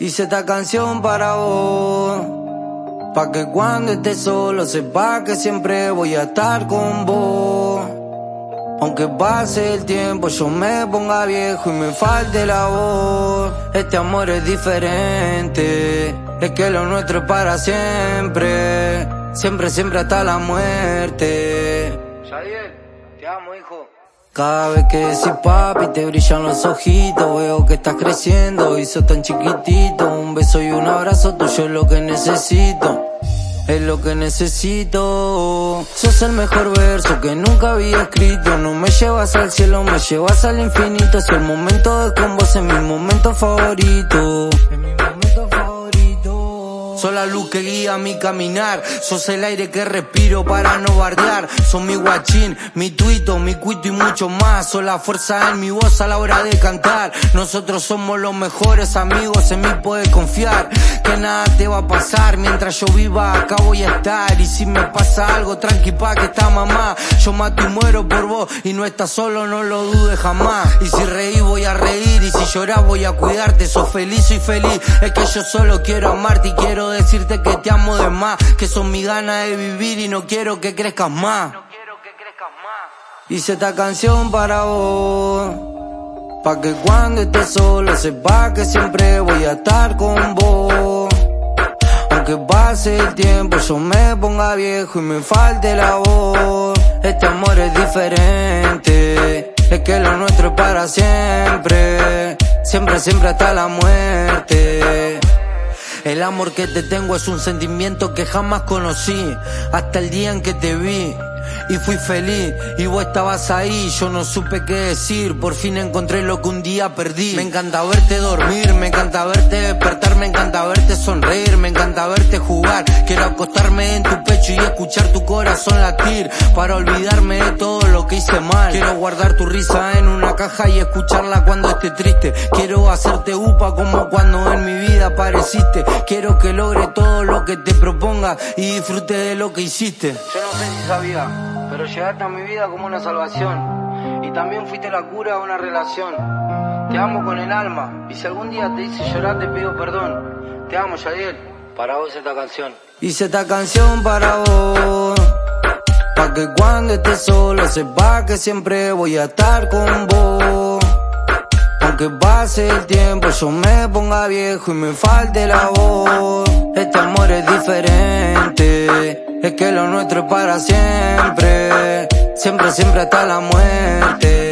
Hice esta canción para vos. Pa' que cuando estés solo sepa que siempre voy a estar con vos. Aunque pase el tiempo, yo me ponga viejo y me falte la voz. Este amor es diferente, es que lo nuestro es para siempre. Siempre, siempre hasta la muerte. Yadiel, te amo, hijo. Cada vez que decís papi te brillan los ojitos. Veo que estás creciendo y sos tan chiquitito. Un beso y un abrazo tuyo es lo que necesito. Es lo que necesito. Sos el mejor verso que nunca había escrito. No me llevas al cielo, me llevas al infinito. Es el momento de con vos en mi momento favorito. En mi momento favorito la luz que guía mi caminar, sos el aire que respiro para no bardear. Sos mi guachín, mi tuito, mi cuito y mucho más. Sos la fuerza en mi voz a la hora de cantar. Nosotros somos los mejores amigos, en mí puedes confiar. Que nada te va a pasar, mientras yo viva acá voy a estar. Y si me pasa algo, tranqui pa' que está mamá. Yo mato y muero por vos y no estás solo, no lo dudes jamás. Y si reí voy a reír y si llorás voy a cuidarte. Sos feliz y feliz, es que yo solo quiero amarte y quiero decirte que te amo de más, que son mi ganas de vivir y. No quiero que crezcas más. Hice esta canción para vos, pa' que cuando estés solo sepa que siempre voy a estar con vos. Aunque pase el tiempo, yo me ponga viejo y me falte la voz. Este amor es diferente, es que lo nuestro es para siempre. Siempre, siempre hasta la muerte. El amor que te tengo es un sentimiento que jamás conocí, hasta el día en que te vi. Y fui feliz, y vos estabas ahí, yo no supe qué decir, por fin encontré lo que un día perdí. Me encanta verte dormir, me encanta verte despertar, me encanta verte sonreír, me encanta verte jugar. Quiero acostarme en tu pecho y escuchar tu corazón latir, para olvidarme de todo lo que hice mal. Quiero guardar tu risa en una caja y escucharla cuando esté triste. Quiero hacerte upa como cuando en mi vida apareciste. Quiero que logre todo lo que te proponga y disfrute de lo que hiciste. Yo no sé si sabía, pero llegaste a mi vida como una salvación. Y también fuiste la cura de una relación. Te amo con el alma. Y si algún día te hice llorar, te pido perdón. Te amo, Yadiel. Para vos esta canción. Hice esta canción para vos. Pa' que cuando estés solo sepa que siempre voy a estar con vos. Aunque pase el tiempo, yo me ponga viejo y me falte la voz. Este amor es diferente, es que lo nuestro es para siempre. Siempre, siempre hasta la muerte.